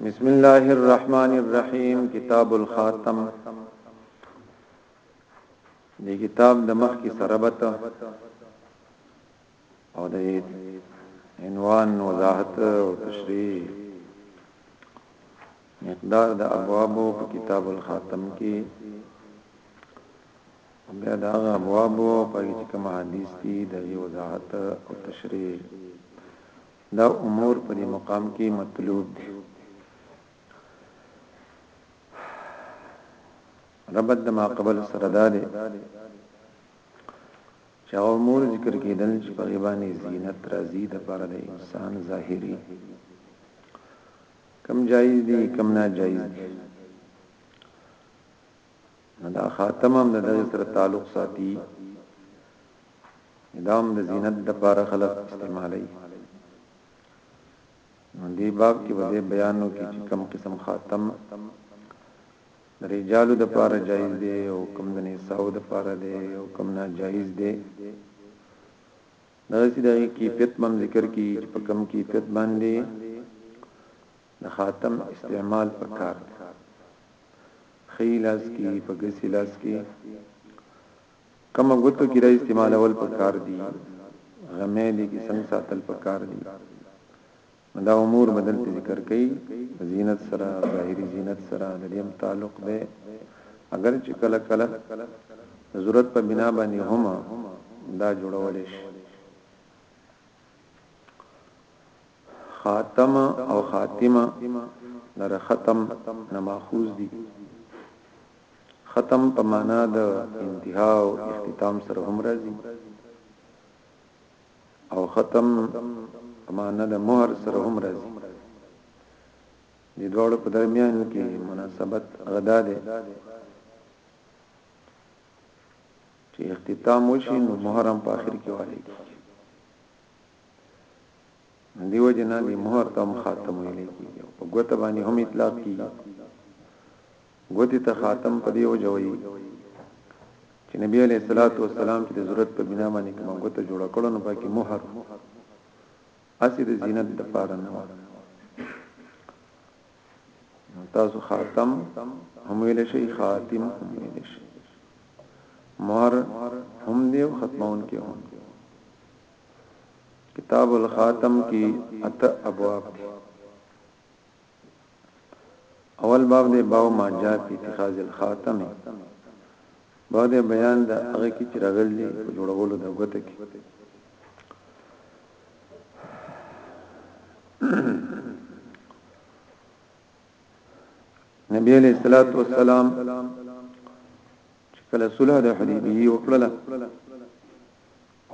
بسم الله الرحمن الرحیم کتاب الخاتم دی کتاب د مخ کی سربته او د عنوان وضاحت او تشریح مقدار د ابواب په کتاب الخاتم کې بیا دا ابواب په چې کوم حدیث دي د وضاحت او تشریح دا امور په دې مقام کې مطلوب دي ربط د ما قبل سره ده چې هغه امور ذکر کېدل چې په هغې باندې زینت راځي د پاره د انسان ظاهري کم جایز دي کم نا جایز دي نو دا خاتم هم د دغه سره تعلق ساتي دا هم د زینت د پاره خلق استعمالي نو دې باب کې به بیانو کې چې کم قسم خاتم د رجالو د پاره جایز دی او کم د نساو د پاره دی او کم ناجایز دی دا چې دغه کیفیت مم ذکر کی چې په کم کیفیت باندې د خاتم استعمال پکار دی خیلاس کی په ګسیلاس کی کم غوتو کې را استعمالول پکار دی غمه دي کې څنګه ساتل پکار دی نو دا امور به دلته ذکر کړي د زینت سره ظاهري زینت سره د دیم تعلق دی اگر چې کله کله د ضرورت په بنا باندې هم دا جوړول شي خاتم او خاتمه لره ختم نه ماخوذ دي ختم په معنا د انتها او اختتام سره هم راځي او ختم امانه د مهر سره هم راځي د دوړو په درمیان کې مناسبت غدا ده چې اختتام وشي نو محرم په اخر کې والي دیو جنا دی مہر تم خاتم ویلې کیږي په ګوت باندې هم اطلاق کیږي ګوتې ته خاتم په دې وجه وایي چې نبی علیه الصلاۃ والسلام چې د ضرورت په بنا باندې کوم ګوته جوړ کړو نو پکې مہر اسی د زینت د پاره نه تاسو خاتم هم ویل شي خاتم هم ویل شي مہر هم دی او ختمون کې هم دی کتاب الخاتم کې اته ابواب دي اول باب دی باو ما جاء فی اتخاذ الخاتم باو دی بیان د هغه کی چې راغل دی په جوړولو د غوته کې نبی علیہ الصلوۃ والسلام چې کله صلح د حدیبیه وکړه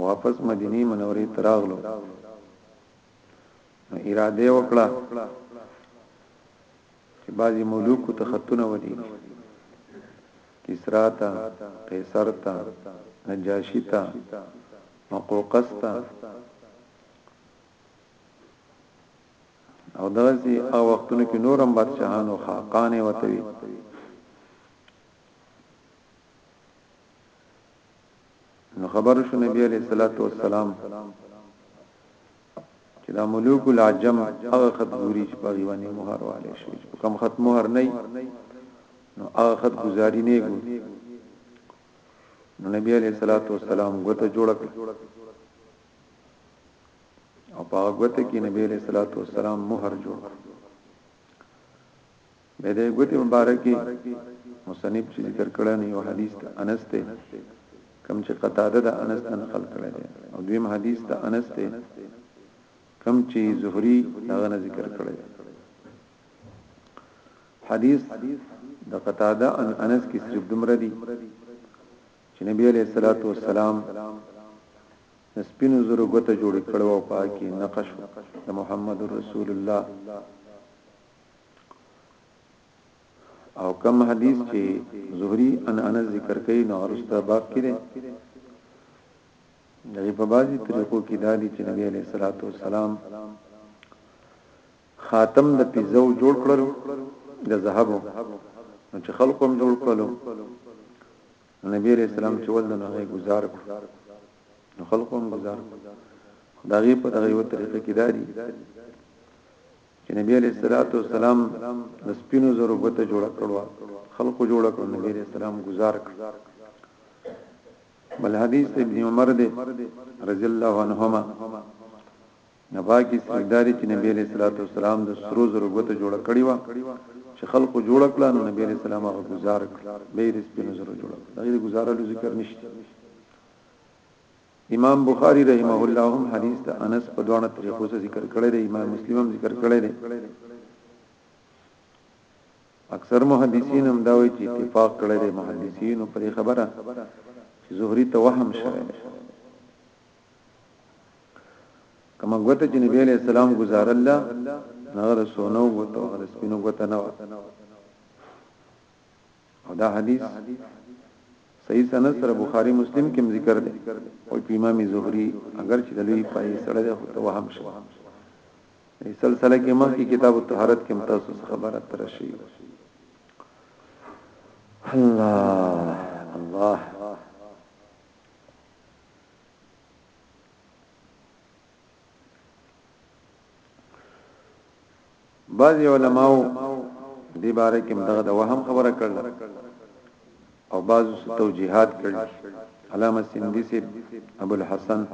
واپس مدینه منورې تراغلو نو اراده وکړه چې بعضی ملوک ته خطونه ودی کسرا تا قیصر تا نجاشی تا مقوقس تا او دغسی او وختونو کې نورم بادشاہانو خاقانه وتوی نو خبر شو نبی عليه الصلاه والسلام چې دا ملوک العجم هغه خط ګوري چې په غیوانی مہر والے شي په کم خط مہر نه نو هغه خط گزاري نه ګوري نو نبی عليه الصلاه والسلام غوته جوړ کړ او په غوته کې نبی عليه الصلاه والسلام مہر جوړ کړ د دې ګوتې مبارکې مصنف چې ذکر کړی نو یو حدیث د انس دی کم چې قتاده د انس نه نقل کړی دی او دویم حدیث د انس دی کم چې زهری دغه نه ذکر کړی دی حدیث د قتاده ان انس کې صرف دمر دي چې نبی علیہ الصلوۃ والسلام سپینو زرو غته جوړ کړو او پاکي نقش د محمد رسول الله او کم حدیث چې زهري ان ان ذکر کوي نو ورسته باب کې ده د په بازي طریقو کې دا دي چې نبی عليه الصلاه والسلام خاتم د پیزو جوړ کړل د ذهب نو چې خلکو هم جوړ کړل نبی عليه السلام چې ول نه هغه گزار کړ نو خلکو هم گزار کړ دا غي په دغه یو طریقه کې داري چې نبی علیہ الصلوۃ والسلام د سپینو زرو بت جوړ کړو خلکو جوړ کړو نبی علیہ السلام گزار کړ بل حدیث ابن عمر دی رضی الله عنهما نباکی سرداری چې نبی علیہ الصلوۃ والسلام د سرو زرو بت جوړ کړی و چې خلکو جوړ کړو نو نبی علیہ السلام هغه گزار کړ به د سپینو زرو جوړ کړ دا د گزارلو ذکر نشته امام بخاری رحمه الله هم حدیث د انس په دوه طریقو سره ذکر کړی دی امام مسلم هم ذکر کړی دی اکثر محدثین هم دا وایي چې اتفاق کړی دی محدثین پر خبره چې زهری ته وهم شوی دی کما غوته چې نبی علیہ السلام گزار الله نغره سونو غوته غره سپینو غوته نه او دا حدیث صحیح سند سره بخاری مسلم کې ذکر دی او په امام زهری اگر چې د لوی پای سره ده خو توهم شو سلسله کې مخکې کتاب الطهارت کې متاسو خبره تر شي الله الله بعض علماو دې باره کې دغه د وهم خبره کړل او بعض توجيهات کړل علامه سندي سي ابو الحسن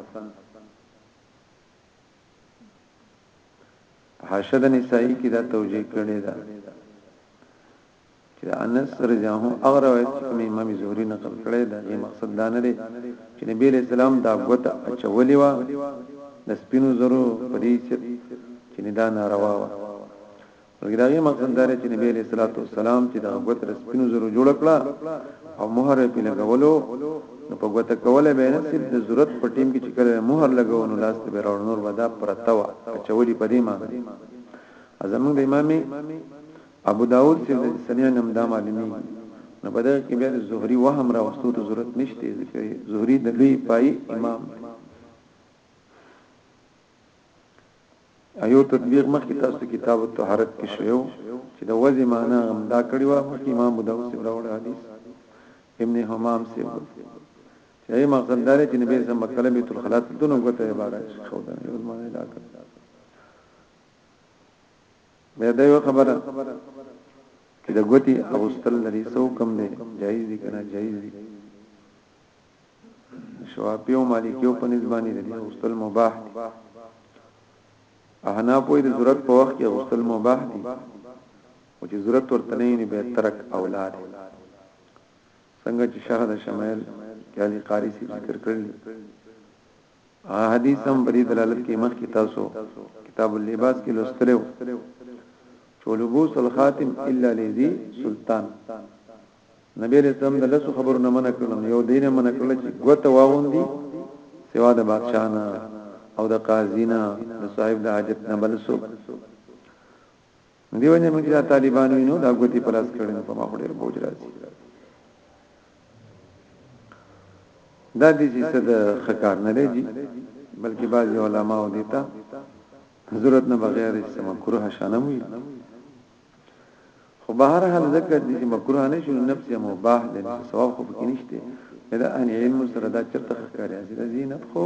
حاشد نسائی کی دا توجیه کړی دا چې د انس رضی الله عنه هغه روایت چې کوم امام زهري نقل کړی دا غي مقصد دا نه دی چې نبی علیہ السلام دا غوته اچولې و د سپینو زرو په دې چې نه دا ناروا و بلکې دا غي مقصد دا دی چې نبی علیہ الصلوۃ والسلام چې دا غوته د سپینو زرو جوړ کړه او مہر په لګولو نو په غوته کوله به نه سید د ضرورت په ټیم کې چې کله مہر لګو نو لاس ته راوړ نور ودا پرتاوه اچولې په دې معنی ازمن د امامي ابو داود چې د سمع نم دا معلومیږي نو په دغه کې بیا د زهري وهم راوستو ته ضرورت نشته ځکه زهري د لوی پای امام دی ایو تطبیق مخکې تاسو کتاب الطهارت کې شوو چې د وځي معنا هم دا کړی و مخکې امام ابو داود سی راوړ حدیث ابن حمام سی و چې ای مقصد دا چې نبی سم مکلم بیت الخلات دونو غته عبارت خو دا یو معنا دا کړ به دا یو خبره چې د ګوتی اغوستل لري سو کم دی جایز دي کنه جایز دي شوافیو مالکیو په نسبانی دي اغوستل مباح دي احنا په دې ضرورت په وخت کې اغوستل مباح دي او چې ضرورت ورته نه به ترک اولاد څنګه چې شهر شمال کې علي قاری ذکر کړل هغه حدیث هم په دې دلالت کوي مخکې تاسو کتاب اللباس کې لوستلو چولبوس الخاتم الا لذي سلطان نبی رسول الله د لاسو خبرو نه منع کړل یو دین منع کړل چې غوته واغوندي سوا د بادشاہ نه او د قاضی نه د صاحب د حاجت نه بل څوک نو دیو نه موږ چې طالبان وینو دا ګوتی پر اس کړي په ما خوري بوج راځي دا دې چې څه د خکار نه لږي بلکې بعض علماء دیتا ضرورت نه بغیر چې مکروه شانم وي خو بهر حال ذکر دي چې مکروه نه شي نفس یا مباح دي ثواب خو پکې نشته دا ان علم سره دا چرته خکاري چې زینت خو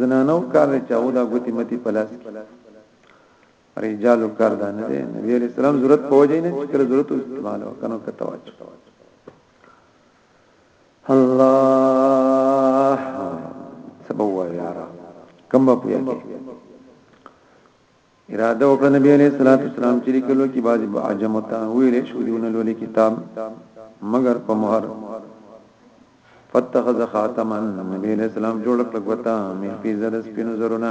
زنانو کار چاو دا ګوتی متي پلاس کې رجالو کار دا نه دی نبی علیہ السلام ضرورت پوجي نه چې کله ضرورت استعمال وکنو کته واچو الله سبو یارا کم په یو اراده وکړه نبی علیہ الصلوۃ والسلام چې کلو کې بازي عجم ته ویلې شو دیونه لولې کتاب مگر په مہر فتخذ خاتما نبی علیہ السلام جوړ کړ غوتا مې فیزر سپینو زرونه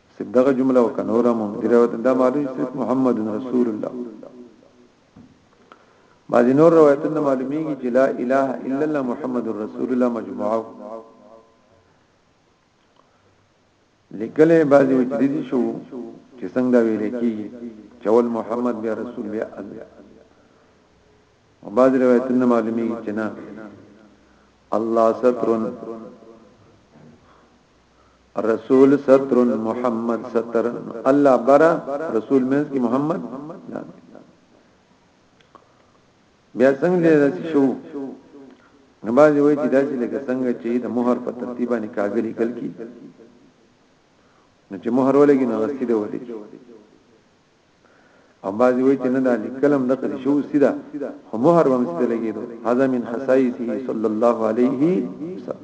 صرف دغه جمله او کنوره مون دی روایت دا معلوم صرف محمد رسول الله بعض نور روایتونه معلومیږي چې لا اله الا الله محمد رسول الله مجموعه لیکلې بعض وجدي شو چې څنګه ویل کیږي چول محمد بیا رسول بیا الله او بعض روایتونه معلومیږي چې نه الله سترن رسول ستر محمد ستر الله برا رسول منس کی محمد بیا څنګه دې شو نباز وای چې داسې لکه څنګه چې د مہر په ترتیب باندې کاغذ لیکل کی نو چې مہر ولګي نو رسیده ولګي او باز وای چې نه د کلم د قد شو سیدا خو مہر ومسته لګیدو هذا من حسایته صلی الله علیه وسلم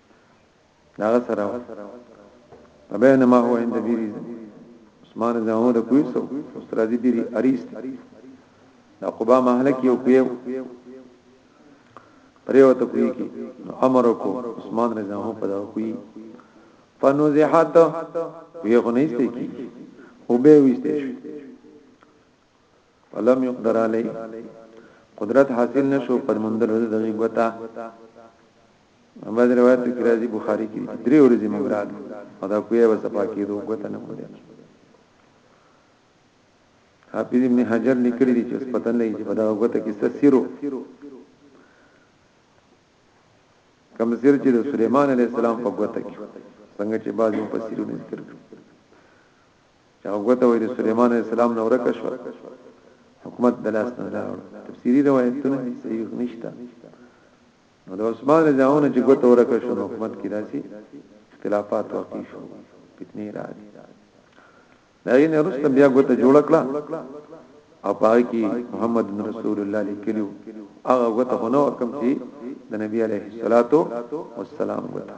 دا سره ابین ما هو عند بیری عثمان زمو د کوی سو استرازی بیری اریست دا قبا محل کې یو پیو پریو ته کوی کی امر کو عثمان رضا هو پدا کوی فنوزحت وی غنیسته کی او به ویسته شو ولم يقدر علی قدرت حاصل نشو پر مندل ورځ دغه غوتا بعض روایت کې راځي بخاری کې درې ورځې مونږ راغلو او دا کوی به صفا کېدو غوته نه کوله حافظ ابن حجر لیکلی دی چې پتن لګي چې په دا غوته کې سسیرو کم سیر چې د سليمان عليه السلام په غوته کې څنګه چې بعضو په سیرو ذکر کړو هغه ګوته وې د سليمان عليه السلام نو ورکه شو حکومت د لاس نه لاړ تفسیری روایتونه صحیح نشته نو د عثمان رضی الله عنه چې ګوته ورکه شو حکومت کې راسي اختلافات واقع شو فتنه راځي دا یې نه رسته بیا ګوته جوړ کړه او پای کې محمد رسول الله لیکلو هغه ګوته هنو کم چې د نبی عليه الصلاه والسلام ګوته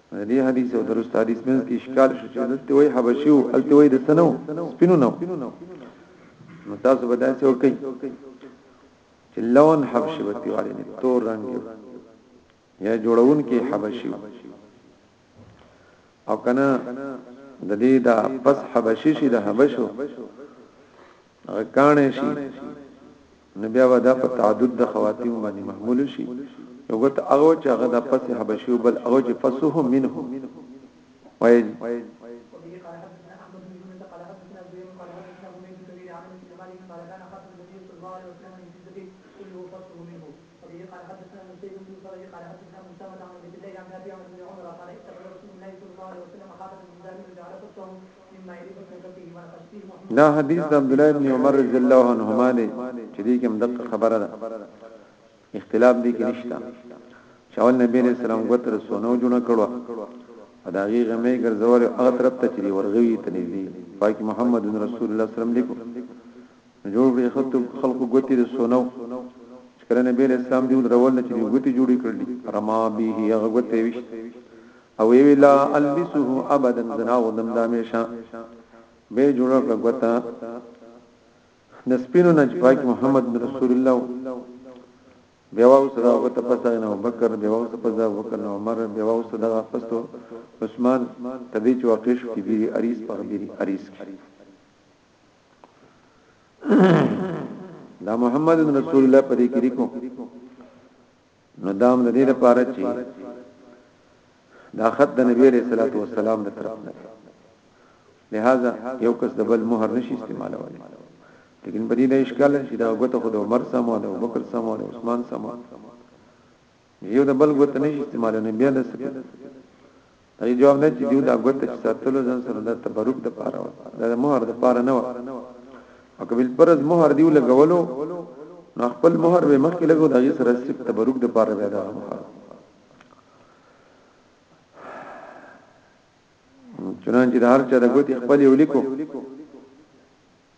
د دې حدیث او درست حدیث منځ کې اشکال شو چې دلته وای حبشي او الته وای د سنو سپینو نو نو تاسو به داسې وکړئ چې لون حبشي وتی والي نه تور رنگ یا جوړون کې حبشي او کنه د دې دا پس حبشي شي د حبشو غکانې شي نو بیا به دا په تعدد د خواتیمو باندې محمول شي یو ګوت هغه چې هغه د پس حبشي او بل هغه چې پسه منه وایي دا حدیث د عبد الله ابن عمر رضی الله عنهما دی چې دې کې مدقه خبره ده اختلاف دې کې نشته چاول نبی علیہ السلام غوت رسونه جوړ کړو ادا غي غمه ګرځول هغه طرف ته چې ورغوي ته نږدې پاک محمد رسول الله صلی الله علیه وسلم لیکو جوړ به خط خلق غوتی رسونه کله نبی علیہ السلام دی ورول چې غوتی جوړی کړل رما به هغه غوتی وشت او وی وی لا البسه ابدا زنا غدم دامیشه به جوړ کړ غوتا د سپینو نجفاک محمد رسول الله بیواو صدا او ته پس نه بکر بیواو ته پس او بکر نو عمر بیواو صدا پس تو عثمان تدی چې واقع شو کې بیری اریس پر بیری اریس دا محمد رسول الله پرې کې لیکو نو دام د دې لپاره چې دا خط د نبی عليه الصلاه والسلام د طرف نه لہذا یو کس د بل مہر نشي استعمالول لیکن په دې د اشکال چې دا غوته خود عمر سم او د بکر سم او د عثمان سم یو د بل غوته نشي استعمالول بیا د سکه د دې جواب دا چې دیو دا ګوته چې ساتلو ځان سره د تبرک د پاره و دا د مہر د پاره نه و او کبل پرز مہر دیو لګولو نو خپل مہر به مخکې لګو دا غي سره صرف تبرک د پاره به دا مہر چنانچه د هر چا د ګوتې خپل یو لیکو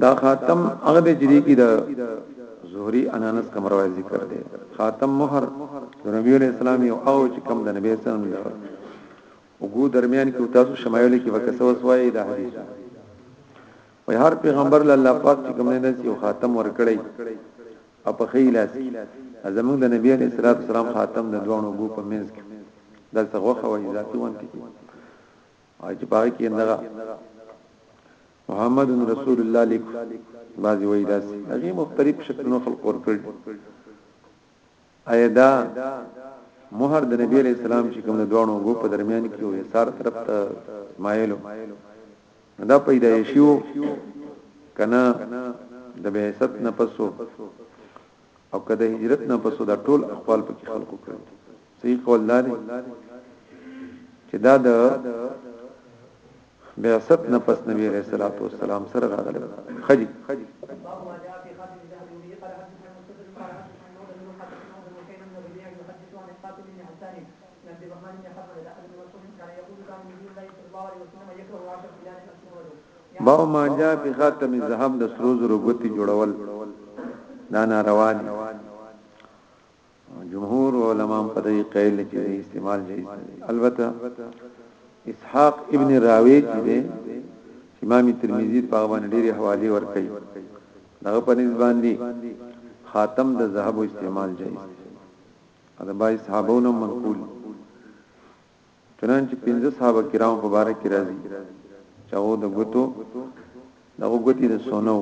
دا خاتم هغه د جری کې د زهري انانس کوم روایت ذکر دی خاتم مہر نبی علیہ السلام یو او چې کوم د نبی صلی الله علیه وسلم او ګو درمیان کې تاسو شمایل کې وکسه وسوای دا حدیث وای هر پیغمبر له الله پاک چې کوم نه یو خاتم ورکړی او په خیلاس زموږ د نبی علیہ الصلوۃ والسلام خاتم د دوانو ګو په منځ کې دلته غوخه وای ذاتی وانت کې او چې پاره کې نه محمد رسول الله لیک بعضی وای داس هغه مختلف شکلونو خلق ور کړ ایدا مہر د نبی علیہ السلام چې کوم دوانو غو په درمیان کې وې سار طرف ته اسماعیل دا پیدا شیو کنا د بعثت نه پسو او کده هجرت نه پسو دا ټول اقوال په خلقو کړو صحیح قول دا دی چې دا د بعثت نه پس نبی عليه الصلاه والسلام سره راغلی خدي باو ما جا په خاتم زهب د سرو زرو غوتی جوړول دا ناروا دي جمهور علماء په دې قیل چې استعمال جایز دی البته اسحاق ابن راوی چې دی امام ترمذی په باندې ډېری حواله ور کوي دغه په نسبت باندې خاتم د ذهب استعمال جایز دی دا بای صحابونو منقول چنانچه پنځه صحابه کرام په باره کې راځي چې هغه د غوتو دغه غوتی د سونو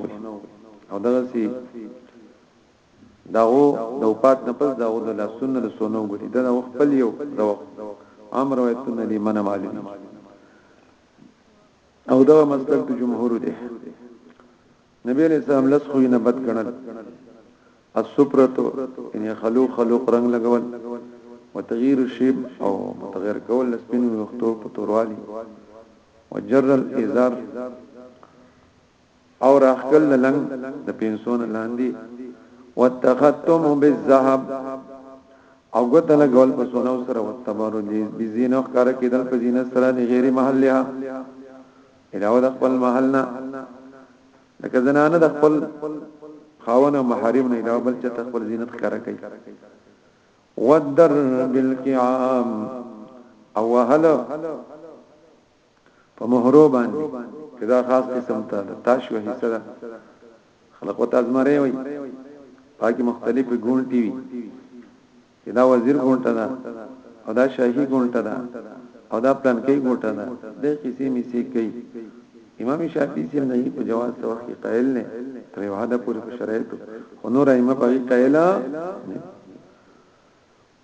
او دغه سي داغو د وفات نه پس داغو د لاسونو د سونو ګټي دا د خپل یو روح عام روایتونه دي منه معلوم او دا مسلک د جمهور دی نبی علیہ السلام لس خو نه بد کړل السپرتو یعنی خلو خلو رنگ لګول وتغیر الشیب او متغیر کول لسپین وختو په توروالی وجر الازار او راخکل لنګ د پینسون لاندې وتختم بالذهب او ګوت لګول په سونو سره وتبرو دي بزینو کار کېدل په زینه سره د غیر محلها علاوه د خپل محلنا لکه زنانه د خپل خاونه محرم نه علاوه بل چې خپل زینت کار کوي ودر بالقیام او هله په مهرو باندې چې دا خاص قسم ته د تاش و حصہ ده خلق وته ازمره وي پاکي مختلفې ګونټي وي چې دا وزیر ګونټه ده او دا شاهي ګونټه ده او دا پلان کې ګونټه ده د قصې می سي کوي امام شافعي سیم نه په جواز توخي قائل نه تر یو حد پورې په شرایطو خو نور ائمه په قائل نه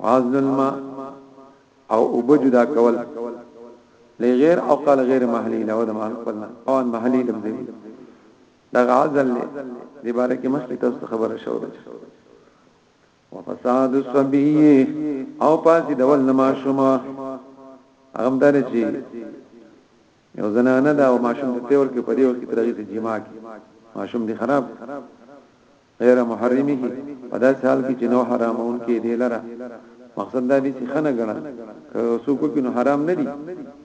وعزل الماء او اوبه جدا کول لغیر او قال غیر محلی له د معنی خپلنا او ان محلی لم دی دا غزل دی باره کې مخکې تاسو خبره شو ده وفساد الصبي او پاسې دول نما شوما هغه دار چې یو زنانه دا او ماشوم ته ور کې پدیو کې ترغه جما کې ماشوم دی خراب غیر محرمه په داسې حال کې چې نو حرامون کې دی لره مقصد دا دی چې خنه غړل سوکو کې نو حرام نه دي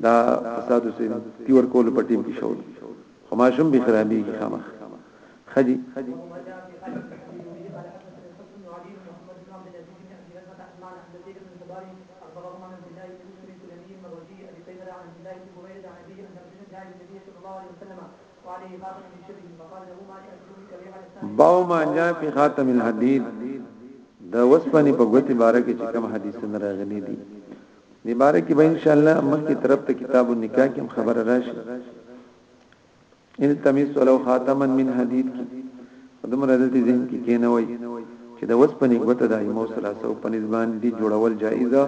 دا فساد سي تیور کول په ټیم کې شو خو ما شوم به خرابي کې خامخ خدي الله عليه وسلم باب ما جاء في خاتم الحديد د وسپنې په ګوتې باره کې چې کوم حدیثونه راغلي دي دې باره کې به ان شاء الله مخکې طرف ته کتاب النکاح کې خبر راشي ان تمیز ولو خاتما من حدید کې دم رضتی ذهن کې کې نه وای چې د وسپنې ګوتې د ایمو 300 په نسبان دي جوړول جایزه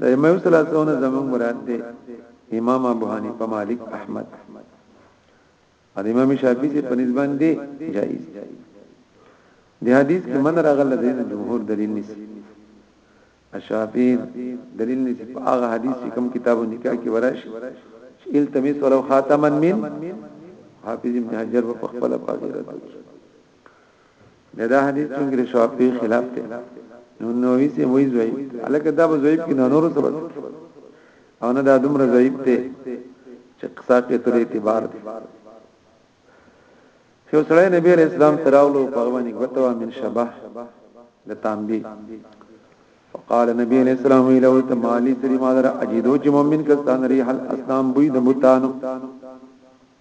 د امام ثلاثون زمون مراد دی امام ابو حنیفه مالک احمد او امام شافعی چې په نسبت دی جائز دی حدیث کې من راغله د جمهور دلیل نسی اشافی دلیل نسی په هغه حدیث چې کوم کتاب نکاح کې ورش التمس ولو خاتما من حافظ ابن حجر په خپل پاګه راځي نه دا حدیث څنګه د شوافی خلاف دی نو نووي سي وای زوی الکه دا به زوی کې نور څه بس او نه دا دومره زوی ته چې قصاقه تر اعتبار دی یو سړی نبی علیہ السلام تراولو په باندې غتوا من شبه لتامبی فقال نبی علیہ السلام ویلو تمالی سری مادر اجیدو چې مؤمن کستان ریح الاسلام بوی د بوتانو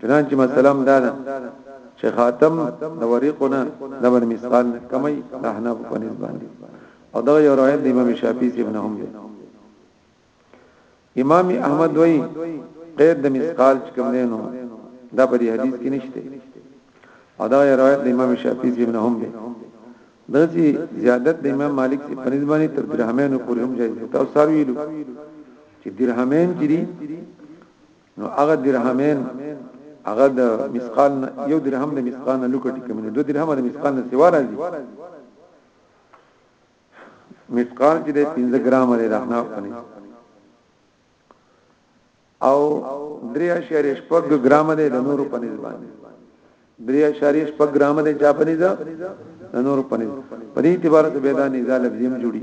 چنانچه مسله هم دا ده چې خاتم د ورقونه د بن مثقال کمی د احناف په نسبت باندې او دا یو روایت د امام شافعي چې ابن هم دی امام احمد وایي قید د مثقال چې کوم دی نو دا په دې حدیث کې نشته او دا یو روایت د امام شافعي چې ابن هم دی دغه زیادت د امام مالک چې په نسبت باندې تر درهمینو پورې هم جایز دی تاسو سره ویلو چې درهمین چې نو هغه درهمین هغه د مسقال یو درهم د مسقال نه لوکټی کمی نه دو درهم د مسقال نه سیوا راځي مسقال چې د 15 ګرام لري رحنا کني او 3.5 ګرام لري د نورو په نسبت درې اشاریه شپږ ګرام د جاپانیز نور پنځ په دې اعتبار ته بيدانې ځاله بیم جوړي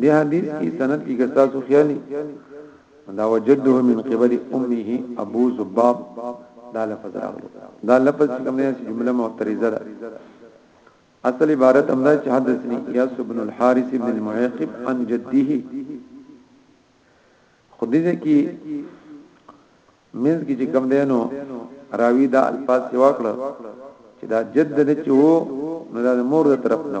دې حدیث کې سند کې ګستاسو خیالي دا وجده من قبل امه ابو زباب دا لفظ راغلی دا لفظ کوم نه چې جمله معترضه ده اصل عبارت امدا چې حدثني اياس بن الحارث بن المعيقب عن جده خدای دې کې منځ کې کوم دی نو راوی دا الفاظ سوا کړ چې دا جد دې چې وو نو دا مور د طرف نه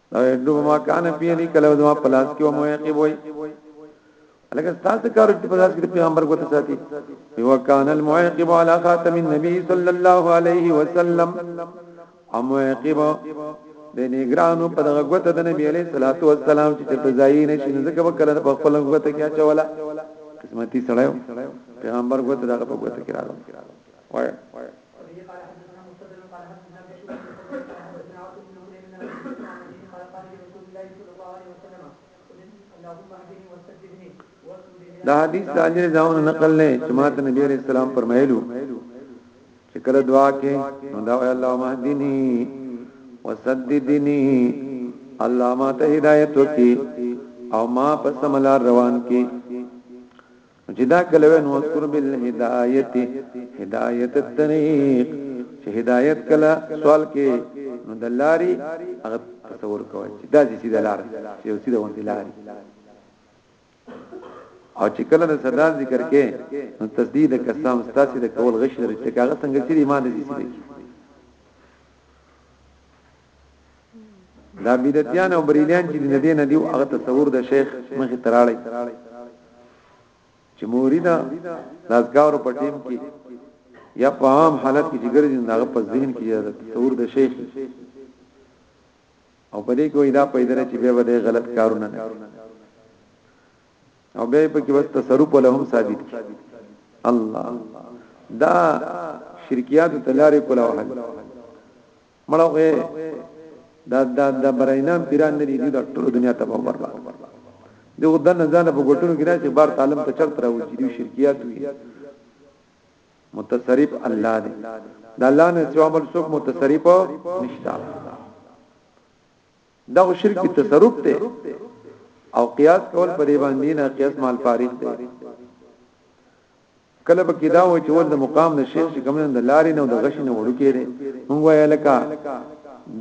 او یتلو ما کان فی علی کله زما پلاس کې مو یقیب وای لکه تاسو کار چې په ذات کې پیغمبر کوته ساتي یو کان المعاقب علی خاتم النبی صلی الله علیه وسلم او معاقب د نگرانو په دغه غوته د نبی علیہ الصلوۃ والسلام چې په ځای نه شي ځکه وکړه په خپل غوته کې اچولا قسمتي سړیو پیغمبر غوته دغه په غوته کې راغله وای دا حدیث د علی زاون نقل نه چې ماته نبی عليه السلام فرمایلو چې کله دعا کې نو دا وای الله مهدنی وسددنی الله ما ته هدایت وکي او ما په سملار روان کې نو چې دا کله وې نو اذكر بالهدايت هدايت الطريق چې هدايت کله سوال کې نو د لاري هغه تصور کوي چې دا چې سیده لار چې سیده ونتي لاري او چې کله د صدا ذکر کې نو تسدید قسم ستاسو د کول غش لري چې هغه څنګه چې ایمان دې سیده کی دا بدعتيان او بریلیان چې د دې نه دیو هغه تصور د شیخ مخې تراړي چې موریدا لازګارو په ټیم کې یا په عام حالت کې جګر دي نه په ذهن کې د تصور د شیخ او په دې کې وای دا پیدا چې به بده غلط کارونه نه او به په کې بس تصرف لهم ثابت الله دا شرکیات تلارې کوله وحل مړه وې دا دا د براینام پیران نه دي د ټول دنیا ته خبر لا دی خو د نزان په ګټونو کې راځي بار تعلم ته چل تر او چې شرکیات وي متصرف الله دی د الله نه سوا بل څوک متصرف نشته دا شرک تصرف ته او قیاس کول په دی باندې نه قیاس مال فارغ دی کله په کې دا و چې ول د مقام نه شیخ چې کوم د لارې نه او د غشي نه وړو کېره مونږ وایې لکه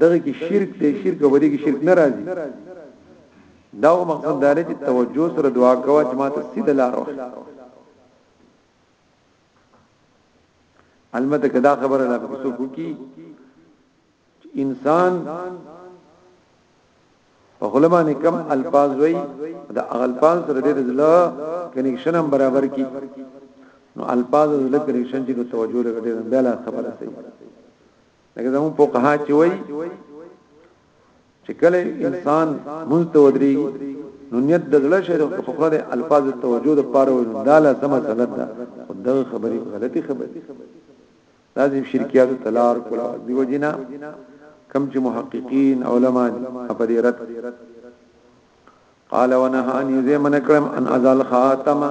دغه کې شرک دی شرک ودی کې شرک ناراضي دا و مقصد دار چې توجه سره دعا کوه چې ما ته سیده لار وخت البته کدا خبره لا په څوک کی انسان په خپل باندې کم الفاظ وای دا الفاظ سره د زړه کنیکشن هم برابر کی نو الفاظ د زړه کنیکشن چې توجه لري بیا لا خبره صحیح لکه زمو په قها چې وای چې کله انسان مونږ ته ودري نو نیت د زړه شه د فقره د الفاظ توجه د پاره وي دا لا سم غلط ده خدغه خبري غلطي خبري لازم شرکیات ته لار کولا دیو جنا کم چې محققین علما په دې رد قال ونهاني زي من کرم ان ازال خاتم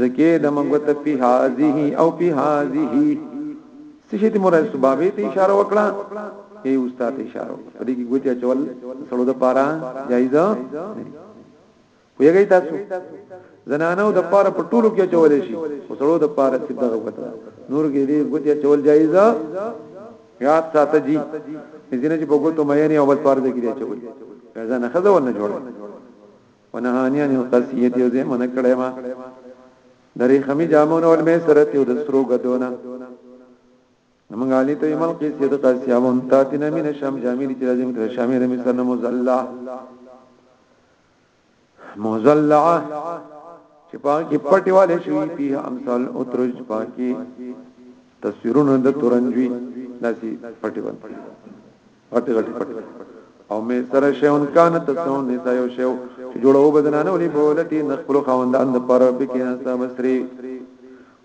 زکه د منګوت په هذه او په هذه سشه دې مراد سبابه ته اشاره وکړه ای استاد اشاره وکړه دې کې ګوتیا چول سړو د پارا جایزه ویګی تاسو زنانو د پاره په ټولو کې چولې شي او سړو د پاره چې دغه وته نور کې دې ګوتې چول جایز یاد ساته جی ځینې چې په ګوتو مې نه اول پاره دې کې چول ځا نه خزه ونه جوړ ونهانیا نه قصیه دې زه من کړه ما درې خمی جامونو ول مې سره ته د سرو غدونه موږ علی ته مل کې چې د قصيابون تاتنه من شام جامل چې لازم کړ شامې د مصر نه مزلع مزلع چې پاکي پټي والے شوی په امثال او ترج پاکي تصویرونه د تورنجوي داسي پټي باندې پټي غټي پټي او مې سره شیون کان ته څون دي دا یو شیو چې جوړو بدنانه ولي بولتي نخلو خوندان د پر به کې نسا مصری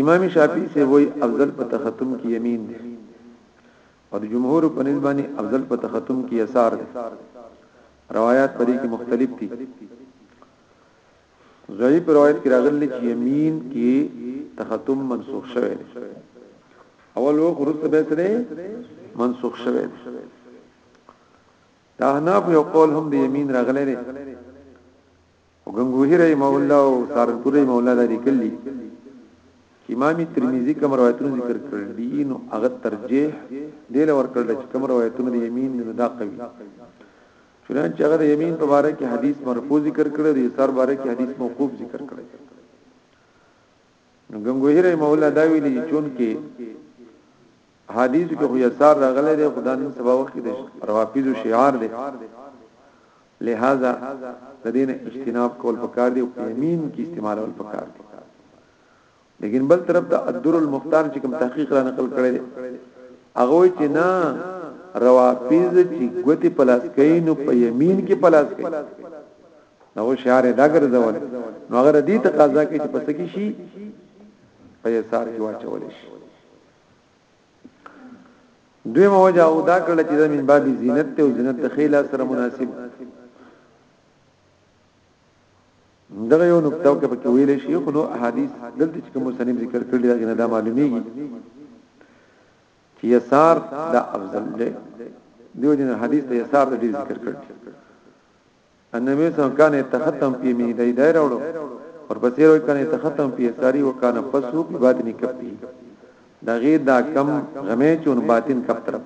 امام شافعي سي وای افضل په تختم کې يمين دي او د جمهور په نسبانه افضل په تختم کې يسار دي روایت پرې کې مختلف دي ضعیف روایت کې راغلي چې يمين کې تختم منسوخ شوی دی اول وو خرص به سره منسوخ شوی دی دا نه په قول هم د يمين راغلي او غنگوهی رحمه الله او سارنپور رحمه الله دا لیکلی چې امام ترمذی کوم روایتونه ذکر کړل دي نو هغه ترجیح دی لور کړل چې کوم روایتونه د یمین نه دا قوي چنانچه هغه د یمین په اړه کې حدیث مرفوع ذکر کړل دي سر باندې کې حدیث موقوف ذکر کړل نو غنگوهی رحمه الله دا ویلی چې چون کې حدیث کې خو یسار راغلی دی خدا نن سبا وخت کې روافض شعار دی لہذا د دین اجتناب کول پکار دی او یمین کې استعمال ول پکار دی لیکن بل طرف ته الدر المختار چې کوم تحقیق را نقل کړی دی هغه چې نه روافض چې ګوتی پلاس کین او په یمین کې پلاس کین دا و شعار دا ګرځول نو هغه دې تقاضا کوي چې پس کې شي په یسار کې واچول شي دوی موجه او دا کړل چې د من باب زینت ته او زینت د خیله سره مناسب دغه یو نقطه کې پکې ویل شي خو نو احادیث دلته چې کوم سنیم ذکر کړل دا نه دا معلومیږي چې یسار دا افضل دی دیو جن حدیث ته یسار د ذکر کړل انمي سو کانه ته ختم پی می دای دای راوړو اور پسې روي کانه ته ختم پی ساری وکانه پسو په باطنی کپی دغه دا کم غمه چون باطن کپ طرف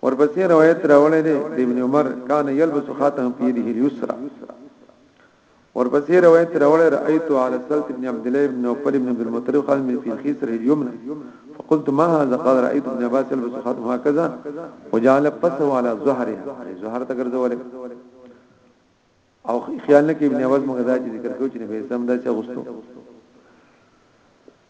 اور پسې روایت راولې دي ابن عمر کان یلبس خاتم پی دی یسرا ورپسې روایت راوړی رأيت على السلط ابن عبد الله ابن نوفل ابن عبد المطلب خالد من في الخيسر اليمنى فقلت ما هذا قال رأيت ابن عباس يلبس خاتم هكذا وجعل قصه على ظهره ظهر تګرځول او خیال نه کې ابن عباس مغزا چې ذکر کوي چې نبی سم دا چې غوستو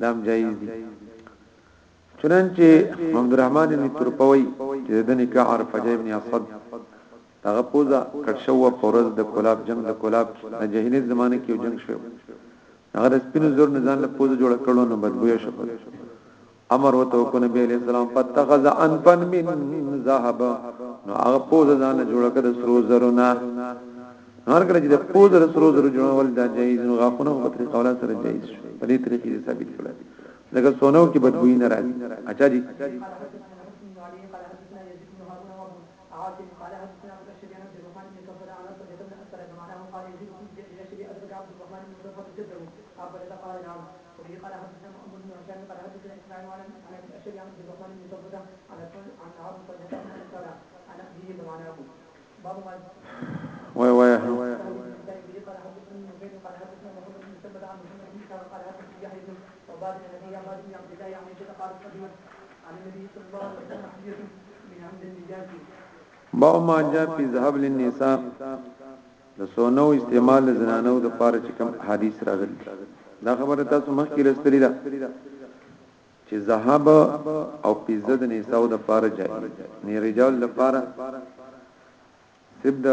دا هم جایز دي چنانچه عبد الرحمن ابن ترپوي چې د نکاح عرفه ابن اسد هغه پوزا کټ شو په ورځ د کولاب جنگ د کولاب د جاهلیت زمانه کې جنگ شو هغه د سپینو زور نه ځان له پوزا جوړ کړو نو بدبوې شو امر وته کو نبی علیہ السلام فتخذ انفن من ذهب نو هغه پوزا ځان جوړ کړ سرو زرونه نور کله چې د پوز سره سرو زرو جوړول دا جایز نو غاخونه په طریقه ولا سره جایز شو په دې طریقې ثابت کړل لکه سونو کې بدبوئی نه راځي اچھا جی وای وای با ما جا فی ذهب للنساء د سونو استعمال زنانو د پاره چې کوم حدیث راغلی دا خبره تاسو مخکې لستری ده چې ذهب او پيزه د نساو د پاره جائز دي نه رجال د پاره سب د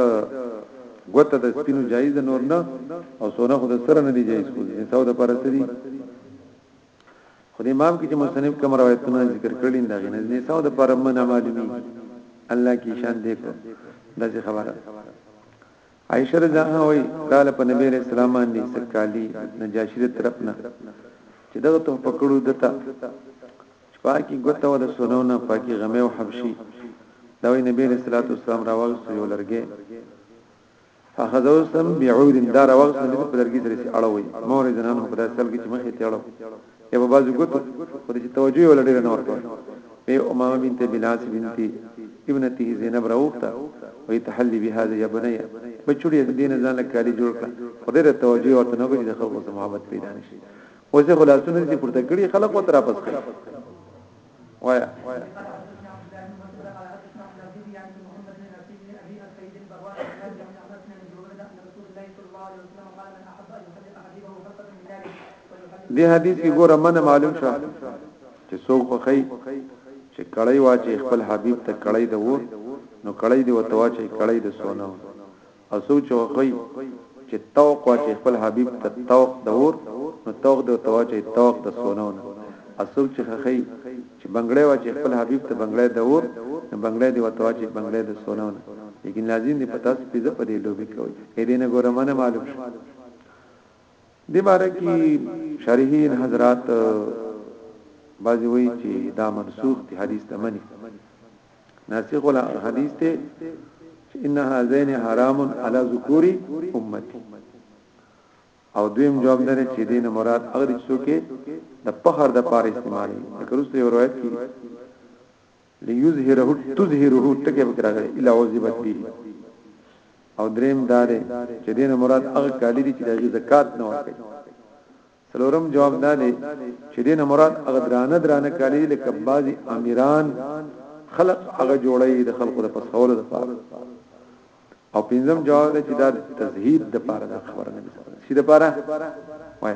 غوته د سپینو جایز نور نه او سونه خو د سره نه دی جایز خو دې ساو د پر سری خو دې امام کې چې مصنف کوم روایتونه ذکر کړل دا غنه دې ساو د پر من معلومي الله کی شان دې کو دا څه خبره عائشه رضی الله عنها وایي کاله په نبی علیہ السلام باندې سکالی نجاشی د طرف نه چې دغه ته پکړو دته چې پاکي ګوته و د سونو نه پاکي غمه او حبشي دا وی نبی علیہ الصلوۃ والسلام راوغس یو لرګه فخذو سم بعود دار وغس نبی په لرګي سره سي اړوي مور زنان په داسې حال کې چې مخې ته اړو یا په بازو ګوتو خو چې توجه ولا ډیر نه ورکړي به امامه بنت بلاس بنت ابنته زینب راوخته وي تحلي به هذا یا بنیا بچړي د دین ځان له کالی جوړ کړه خو ډیر توجه ورته نه کوي د خلکو سره محبت پیدا نشي اوسه خلاصونه دي پورته کړي خلک وتر واپس کړي وایه. دې حدیث کې ګوره من معلوم شو چې څوک په خی چې کړی واچي خپل حبيب ته کړی د وو نو کړی دی وتواچي کړی د سونه او څوک چې خوښوي چې طوق واچوي خپل حبیب ته طوق د اور نو طوق دې ورته واچوي طوق د سونو نه او څوک چې خوښوي چې بنګړی واچوي خپل حبیب ته بنګړی د اور نو بنګړی دې ورته واچوي بنګړی د سونو نه لیکن لازم دې په تاسو پېزه په دې لوبي کوي اې دې نه ګوره منه معلوم شو دې باره کې شارحین حضرات بعضی وایي چې دا منسوخ دي حدیث ته مني ناسخ الحديث ته ان هذين حرام على ذکور امتي او دویم جواب درې چې دین مراد اغری څوک د فخر د پاره استعمالي کروسته یو روایت کې ليظهره تظهره ټکه به راغلی الا وجبت به او دریم دار چې دین مراد اغه کالی دي چې د زکات نه ورکړي څلورم جواب دا دی چې دینه مراد هغه درانه درانه کالي لکه بعضی امیران خلق هغه جوړي د خلقو د پسولو د پاره او پنځم جواب دی چې دا تزهید د پاره د خبره نه مثال شي د پاره وای